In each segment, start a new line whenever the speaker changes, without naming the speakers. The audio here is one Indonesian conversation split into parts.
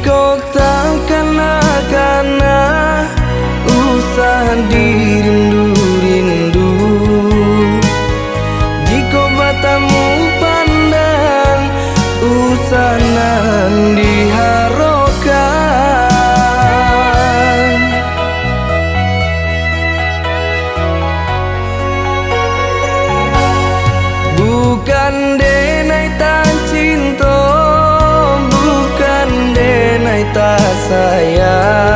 kau takkan akan tak sayang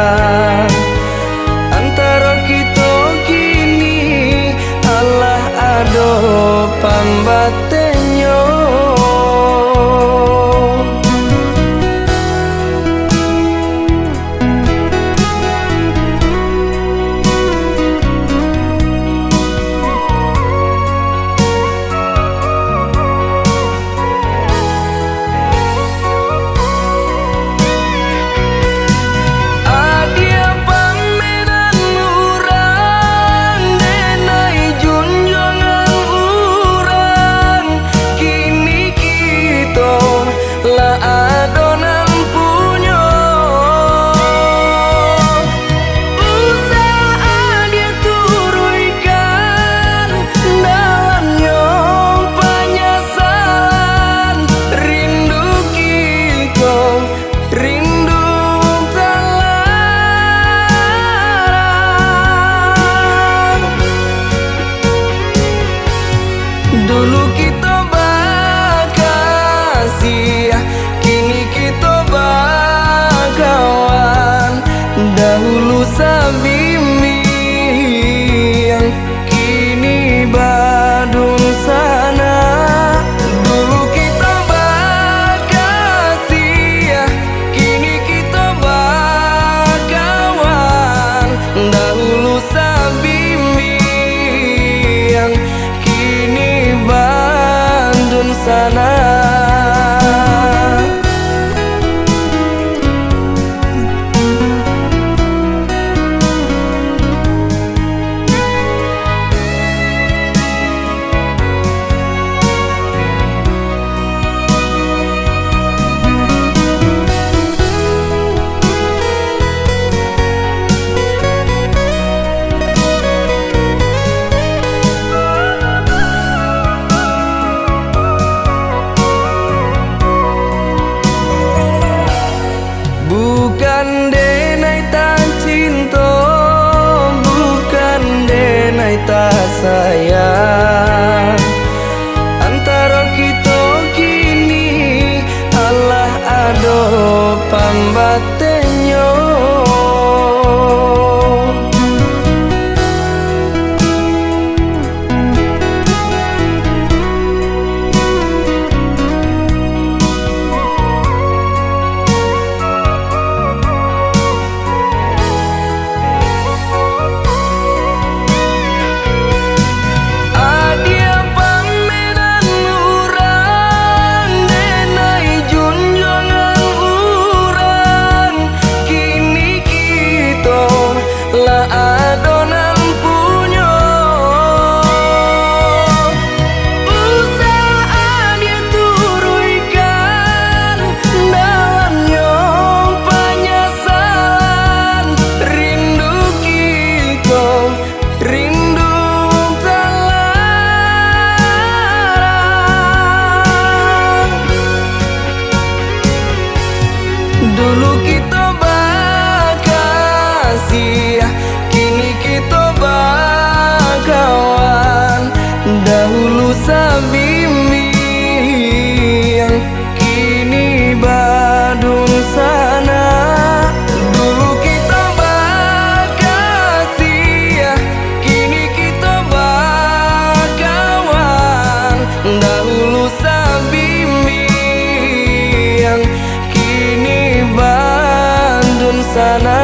sana